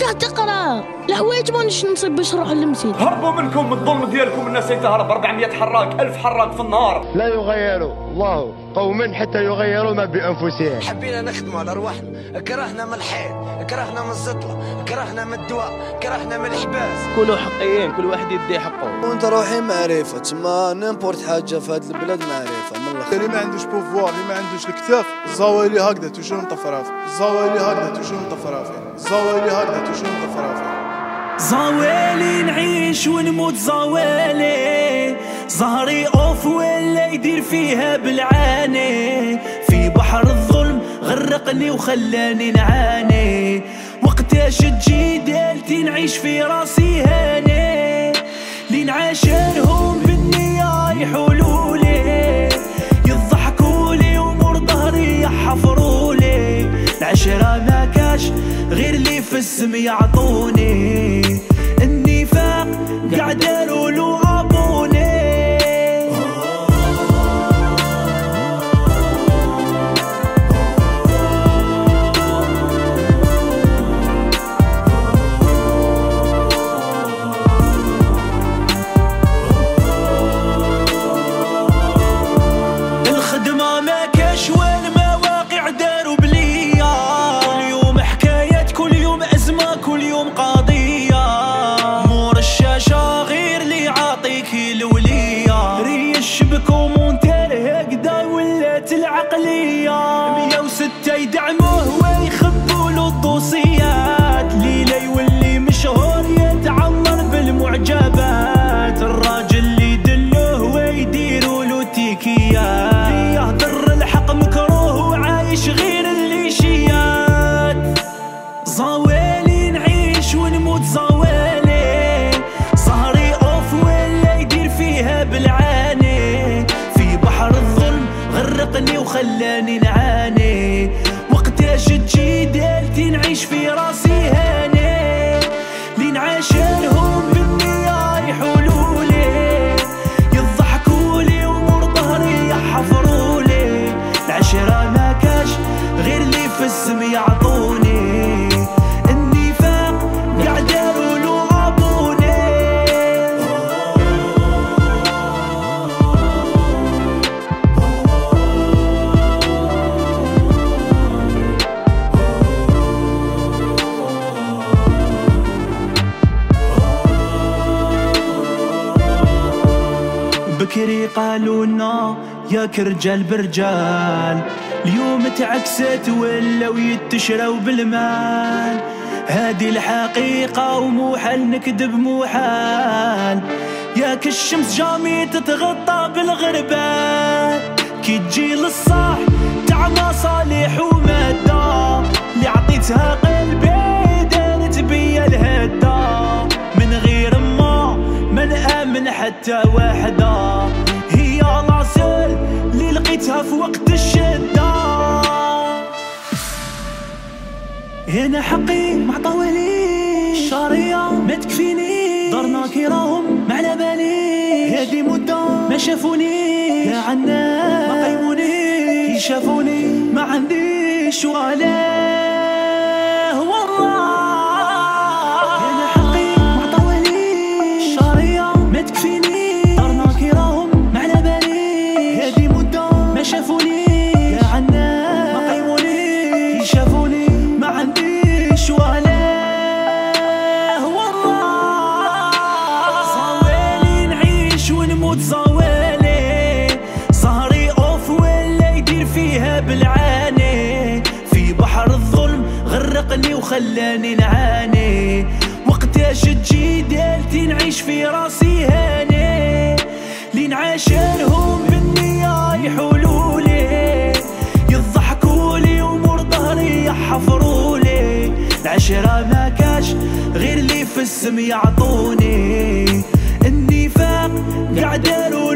روح تقرا. الحوايج ما نش نصيب باش نروح هربوا منكم من الظلم ديالكم. الناس يتهرب. 400 حراك 1000 حراك في النهار. لا يغير الله. قوما حتى يغيروا ما بأنفسهم. حبينا نخدموا على رواحنا. كرهنا من الحيط كرهنا من الزطلة كرهنا من الدواء كرهنا من الحباس. كونوا حقيين كل واحد يدي حقه. وانت روحي معرفة تما n'importe حاجة في هذا البلاد معرفة. اللي ما عندوش pouvoir اللي ما عندوش الكتاف الزوايلي هكذا toujours مطفرافي الزوايلي هكذا toujours مطفرافي الزوايلي هكذا toujours مطفرافي زوالي نعيش ونموت زوالي ظهري اوف ولا يدير فيها بالعاني في بحر الظلم غرقني وخلاني نعاني وقتاش تجي دالتي نعيش في راسي هاني لين عاشرهم بالنية يحولولي يحفرولي العشرة ما كاش غير لي في السم يعطوني. العقلية 106 يدعموه ويخبوا له الدوسيات. ليلة يولي مشهور يتعمر بالمعجبات. الراجل اللي يدلوه ويديروا له تيكيات. يهدر الحق مكروه وعايش غير اللي شيات زوالي غرقني وخلاني نعاني. وقتاش تجي دالتي نعيش في راسي هاني. لين عاشرهم بالنية يحولولي يضحكولي ومر ظهري يحفرولي العشرة ما كاش غير لي في السم يعطوني. بكري قالوا لنا ياك رجال برجال. اليوم تعكست ولاو يتشروا بالمال. هادي الحقيقة وموحل نكذب موحال. ياك الشمس جامي تتغطى بالغربال. كي تجي للصح تعمى صالح ومادة. اللي عطيتها قلبي دانت بيا الهدى. من غير ما ما نآمن حتى في وقت الشدة. هنا حقي ما عطاوليش شارية ما تكفيني. دارنا كي راهم ما على بالي. هادي مدة ما شافوني. يا عناب ما قيموني. كي شافوني ما عنديش ولا وخلاني نعاني وقتاش تجي دالتي نعيش في راسي هاني. لين عاشرهم بالنية يحولولي يضحكولي ومر ظهري يحفرولي العشرة ما كاش غير لي في السم يعطوني. النفاق قاعد داروا